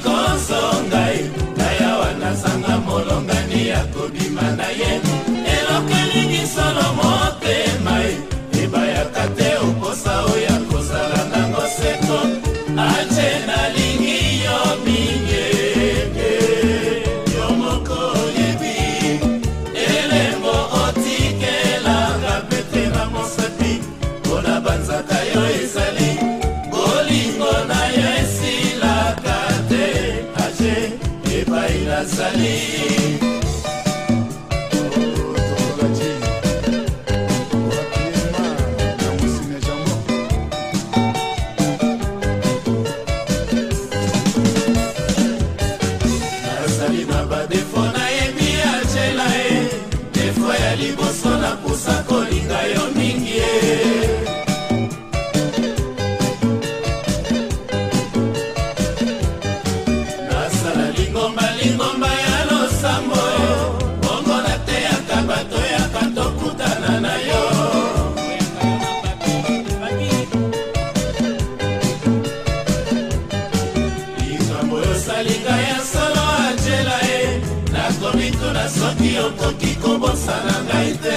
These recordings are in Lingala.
konzonga soki okoki kobosana ngai te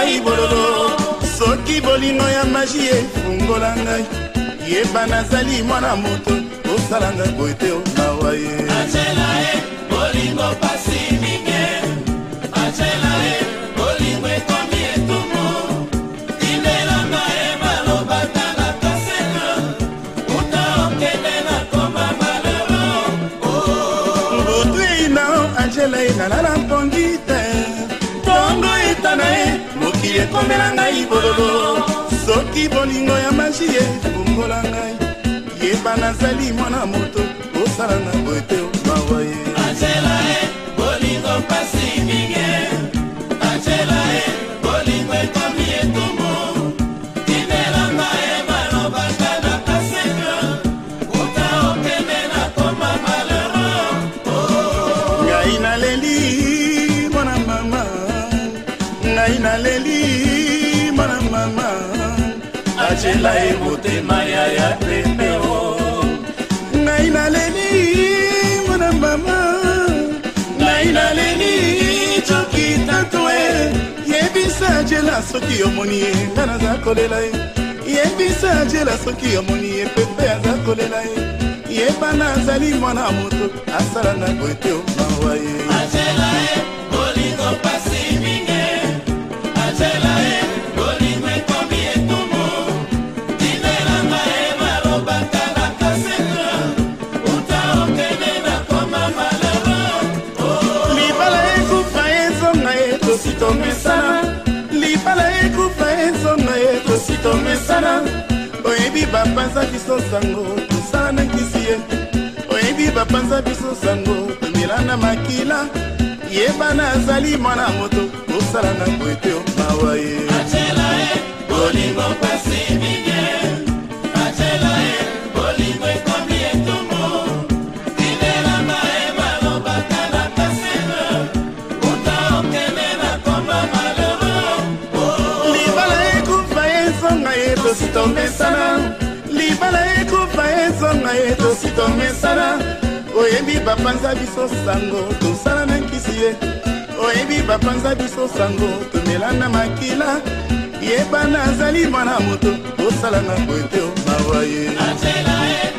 ngai bololo soki bolingo ya magi efungola ngai yeba nazali mwana moto osalanga boye te oh, mawa ye acela e bolingo pasi mingi acela e bolingo ekomi etumu tindelanga e balobaka na kasena uta okende na koma malero oh. butu eina o acela e nalala mpongi te mokili ekomela ngai bololo soki bolingo ya magi efumbola ngai yeba nazali mwana moto osalanga boete mawa ye e, bolingo pasi aleli mana mama acela ye motema ya ya pembe o oh. ngai naleli mana mama ngai naleli coki tato e yebisa acela soki omoni ye nga naza kolela ye eh. yebisa acela soki omoni ye pepe aza kolela ye eh. yebana azali mwana moto asala na boete omawa ye acela e bolingo pasi mingi E, oh. tomesana oyebi bapanza biso sango tosala na nkisi ye oyebi bapanza biso sango tomela na makila yeba nazali mwana moto kosala na boye te nawa ye atela ye bolingo pasi mingi atela ye bolingo ekomi etumu kinelama oh, oh, oh. ye balobaka na kasino kuta okende na komba maloro libala ekufa ezonga ye tositomesana libala ekufa ezonga ye tositomesana oyebi bapanza biso sango tosala na nkisi ye oyebi bapanza biso sango tomela na makila yeba nazali mwana moto tosalanga boye te mawa ye